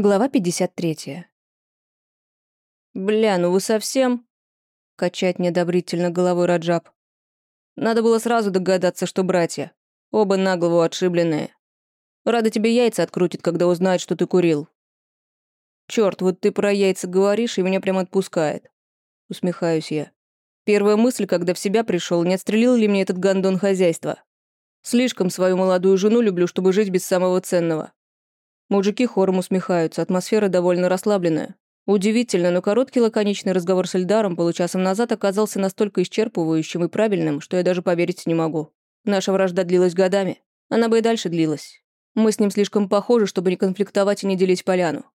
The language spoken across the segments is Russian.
Глава 53. «Бля, ну вы совсем?» — качает неодобрительно головой Раджаб. «Надо было сразу догадаться, что братья. Оба на голову отшибленные. Рада тебе яйца открутит, когда узнает, что ты курил». «Чёрт, вот ты про яйца говоришь, и меня прям отпускает». Усмехаюсь я. Первая мысль, когда в себя пришел, не отстрелил ли мне этот гандон хозяйства. Слишком свою молодую жену люблю, чтобы жить без самого ценного. Мужики хором усмехаются, атмосфера довольно расслабленная. Удивительно, но короткий лаконичный разговор с Эльдаром получасом назад оказался настолько исчерпывающим и правильным, что я даже поверить не могу. Наша вражда длилась годами. Она бы и дальше длилась. Мы с ним слишком похожи, чтобы не конфликтовать и не делить поляну.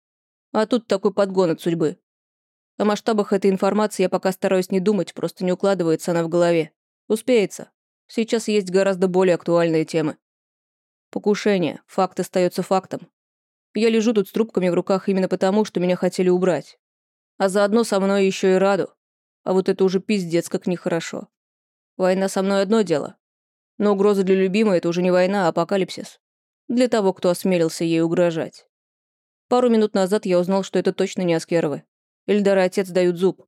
А тут такой подгон от судьбы. О масштабах этой информации я пока стараюсь не думать, просто не укладывается она в голове. Успеется. Сейчас есть гораздо более актуальные темы. Покушение. Факт остается фактом. Я лежу тут с трубками в руках именно потому, что меня хотели убрать. А заодно со мной еще и Раду. А вот это уже пиздец как нехорошо. Война со мной одно дело. Но угроза для любимой — это уже не война, а апокалипсис. Для того, кто осмелился ей угрожать. Пару минут назад я узнал, что это точно не Аскеровы. Эльдар и отец дают зуб.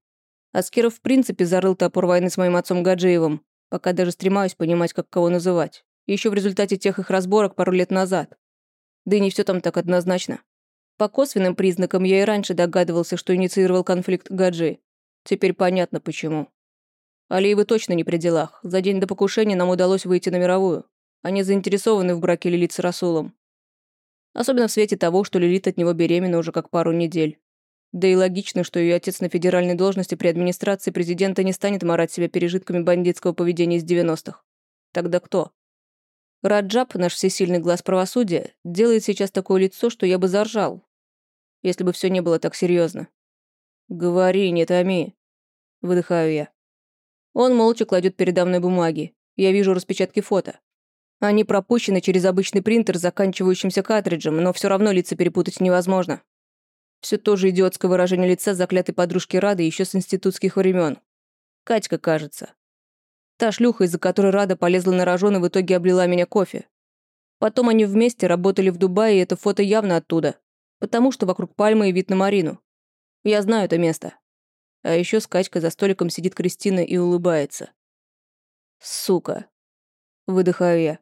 Аскеров в принципе зарыл топор войны с моим отцом Гаджиевым, пока даже стремаюсь понимать, как кого называть. Еще в результате тех их разборок пару лет назад. Да и не все там так однозначно. По косвенным признакам я и раньше догадывался, что инициировал конфликт Гаджи. Теперь понятно, почему. Алиевы точно не при делах. За день до покушения нам удалось выйти на мировую. Они заинтересованы в браке Лилит с Расулом. Особенно в свете того, что Лилит от него беременна уже как пару недель. Да и логично, что ее отец на федеральной должности при администрации президента не станет морать себя пережитками бандитского поведения из 90-х. Тогда кто? Раджаб, наш всесильный глаз правосудия, делает сейчас такое лицо, что я бы заржал, если бы все не было так серьезно. «Говори, не томи», — выдыхаю я. Он молча кладет передо мной бумаги. Я вижу распечатки фото. Они пропущены через обычный принтер с заканчивающимся картриджем, но все равно лица перепутать невозможно. Все то же идиотское выражение лица заклятой подружки Рады еще с институтских времен. Катька, кажется. Та шлюха, из-за которой Рада полезла на рожон и в итоге облила меня кофе. Потом они вместе работали в Дубае, и это фото явно оттуда. Потому что вокруг пальмы и вид на Марину. Я знаю это место. А еще с Катькой за столиком сидит Кристина и улыбается. Сука. Выдыхаю я.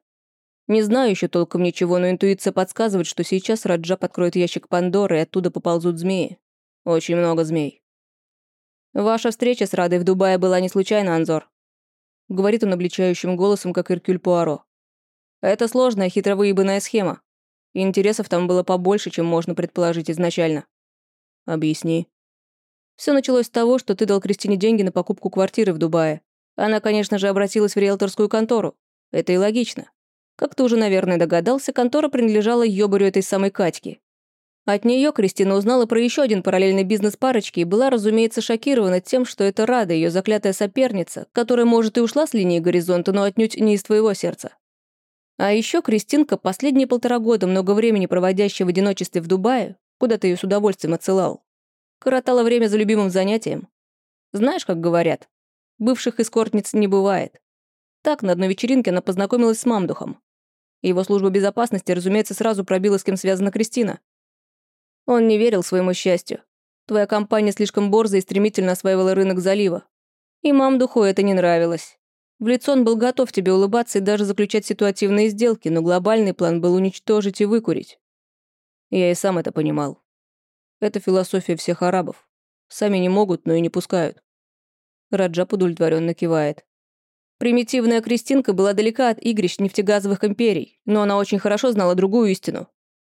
Не знаю еще толком ничего, но интуиция подсказывает, что сейчас Раджаб откроет ящик Пандоры, и оттуда поползут змеи. Очень много змей. Ваша встреча с Радой в Дубае была не случайно, Анзор. — говорит он обличающим голосом, как Иркюль Пуаро. «Это сложная, хитро выебанная схема. И интересов там было побольше, чем можно предположить изначально». «Объясни». Все началось с того, что ты дал Кристине деньги на покупку квартиры в Дубае. Она, конечно же, обратилась в риэлторскую контору. Это и логично. Как ты уже, наверное, догадался, контора принадлежала ёбарю этой самой Катьки. От нее Кристина узнала про еще один параллельный бизнес парочки и была, разумеется, шокирована тем, что это Рада, ее заклятая соперница, которая, может, и ушла с линии горизонта, но отнюдь не из твоего сердца. А еще Кристинка, последние полтора года, много времени проводящая в одиночестве в Дубае, куда ты ее с удовольствием отсылал, коротала время за любимым занятием. Знаешь, как говорят, бывших эскортниц не бывает. Так, на одной вечеринке она познакомилась с Мамдухом. Его служба безопасности, разумеется, сразу пробила, с кем связана Кристина. Он не верил своему счастью. Твоя компания слишком борзо и стремительно осваивала рынок залива. И мамдуху это не нравилось. В лицо он был готов тебе улыбаться и даже заключать ситуативные сделки, но глобальный план был уничтожить и выкурить. Я и сам это понимал. Это философия всех арабов. Сами не могут, но и не пускают. Раджаб удовлетворенно кивает. Примитивная Кристинка была далека от игрищ нефтегазовых империй, но она очень хорошо знала другую истину.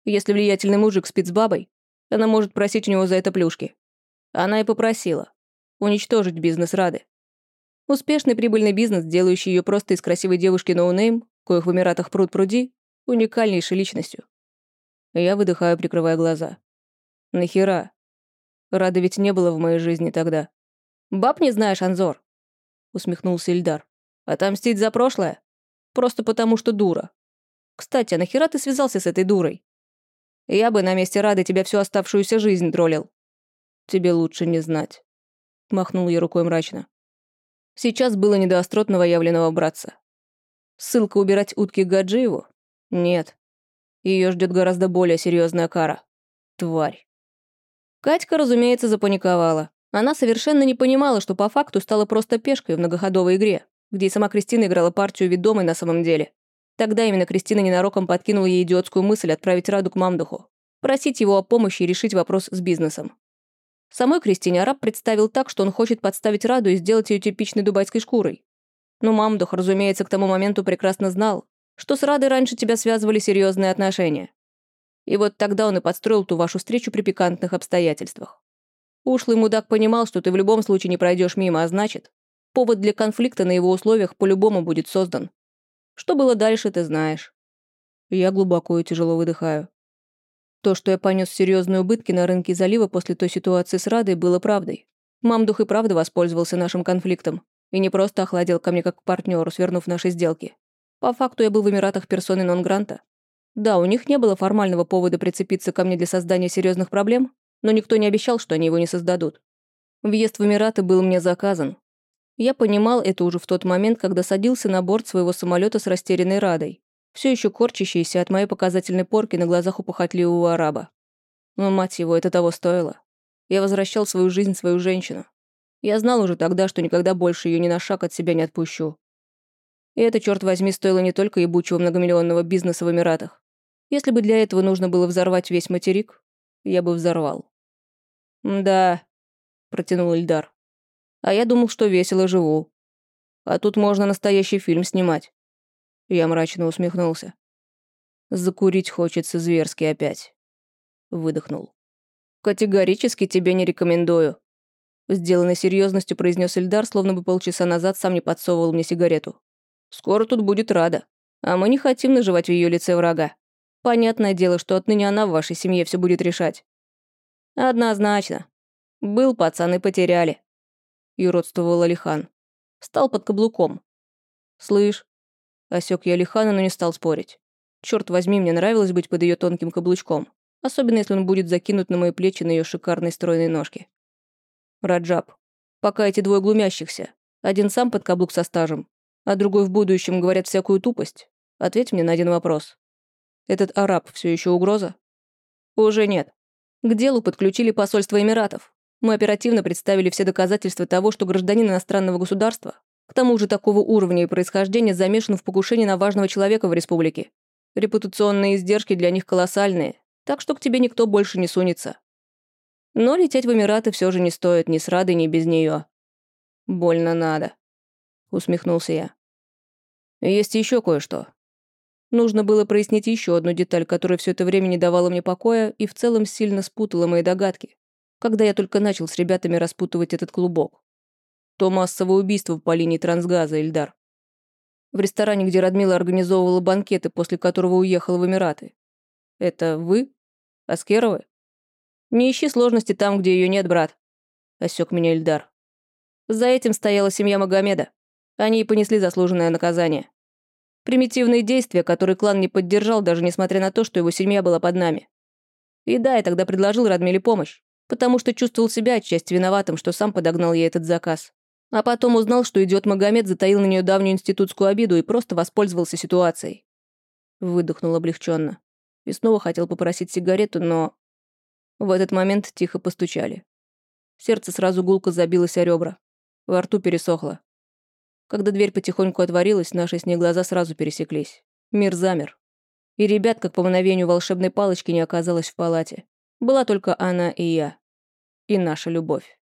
Если влиятельный мужик спит с бабой, она может просить у него за это плюшки. Она и попросила. Уничтожить бизнес Рады. Успешный прибыльный бизнес, делающий ее просто из красивой девушки noname, коих в Эмиратах пруд пруди, уникальнейшей личностью. Я выдыхаю, прикрывая глаза. Нахера? Рады ведь не было в моей жизни тогда. Баб не знаешь, Анзор? Усмехнулся Ильдар. Отомстить за прошлое? Просто потому, что дура. Кстати, а нахера ты связался с этой дурой? Я бы на месте Рады тебя всю оставшуюся жизнь троллил. Тебе лучше не знать. Махнул я рукой мрачно. Сейчас было не до острот новоявленного братца. Ссылка убирать утки Гаджиеву? Нет. Ее ждет гораздо более серьезная кара. Тварь. Катька, разумеется, запаниковала. Она совершенно не понимала, что по факту стала просто пешкой в многоходовой игре, где сама Кристина играла партию ведомой на самом деле. Тогда именно Кристина ненароком подкинула ей идиотскую мысль отправить Раду к мамдуху, просить его о помощи и решить вопрос с бизнесом. Самой Кристине араб представил так, что он хочет подставить Раду и сделать ее типичной дубайской шкурой. Но мамдух, разумеется, к тому моменту прекрасно знал, что с Радой раньше тебя связывали серьезные отношения. И вот тогда он и подстроил ту вашу встречу при пикантных обстоятельствах. Ушлый мудак понимал, что ты в любом случае не пройдешь мимо, а значит, повод для конфликта на его условиях по-любому будет создан. Что было дальше, ты знаешь. Я глубоко и тяжело выдыхаю. То, что я понес серьезные убытки на рынке залива после той ситуации с Радой, было правдой. Мамдух и правда воспользовался нашим конфликтом и не просто охладил ко мне как к партнеру, свернув наши сделки. По факту я был в Эмиратах персоной нон-гранта. Да, у них не было формального повода прицепиться ко мне для создания серьезных проблем, но никто не обещал, что они его не создадут. Въезд в Эмираты был мне заказан. Я понимал это уже в тот момент, когда садился на борт своего самолета с растерянной Радой, все еще корчащейся от моей показательной порки на глазах у похотливого араба. Но, мать его, это того стоило. Я возвращал свою жизнь, свою женщину. Я знал уже тогда, что никогда больше ее ни на шаг от себя не отпущу. И это, черт возьми, стоило не только ебучего многомиллионного бизнеса в Эмиратах. Если бы для этого нужно было взорвать весь материк, я бы взорвал. «Да», — протянул Ильдар. «А я думал, что весело живу. А тут можно настоящий фильм снимать». Я мрачно усмехнулся. «Закурить хочется зверски опять». Выдохнул. «Категорически тебе не рекомендую», — сделанной серьезностью произнес Ильдар, словно бы полчаса назад сам не подсовывал мне сигарету. «Скоро тут будет рада, а мы не хотим наживать в ее лице врага. Понятное дело, что отныне она в вашей семье все будет решать. «Однозначно. Был пацан и потеряли», — юродствовал Алихан. Стал под каблуком. «Слышь?» Осек я Алихана, но не стал спорить. Черт возьми, мне нравилось быть под ее тонким каблучком, особенно если он будет закинут на мои плечи на ее шикарной стройной ножке. Раджаб, пока эти двое глумящихся, один сам под каблук со стажем, а другой в будущем говорят всякую тупость, ответь мне на один вопрос. Этот араб все еще угроза? Уже нет. К делу подключили посольство Эмиратов. Мы оперативно представили все доказательства того, что гражданин иностранного государства, к тому же такого уровня и происхождения, замешан в покушении на важного человека в республике. Репутационные издержки для них колоссальные, так что к тебе никто больше не сунется. Но лететь в Эмираты все же не стоит ни с Радой, ни без нее. Больно надо, усмехнулся я. Есть еще кое-что. Нужно было прояснить еще одну деталь, которая все это время не давала мне покоя и в целом сильно спутала мои догадки, когда я только начал с ребятами распутывать этот клубок. То массовое убийство по линии трансгаза, Эльдар. В ресторане, где Радмила организовывала банкеты, после которого уехала в Эмираты. Это вы? Аскеровы? Не ищи сложности там, где ее нет, брат. Осек меня Эльдар. За этим стояла семья Магомеда. Они и понесли заслуженное наказание. Примитивные действия, которые клан не поддержал, даже несмотря на то, что его семья была под нами. И да, я тогда предложил Радмиле помощь, потому что чувствовал себя отчасти виноватым, что сам подогнал ей этот заказ. А потом узнал, что идиот Магомед затаил на нее давнюю институтскую обиду и просто воспользовался ситуацией. Выдохнул облегченно. И снова хотел попросить сигарету, но... В этот момент тихо постучали. Сердце сразу гулко забилось о ребра. Во рту пересохло. Когда дверь потихоньку отворилась, наши с ней глаза сразу пересеклись. Мир замер. И ребят, как по мгновению волшебной палочки, не оказалось в палате. Была только она и я. И наша любовь.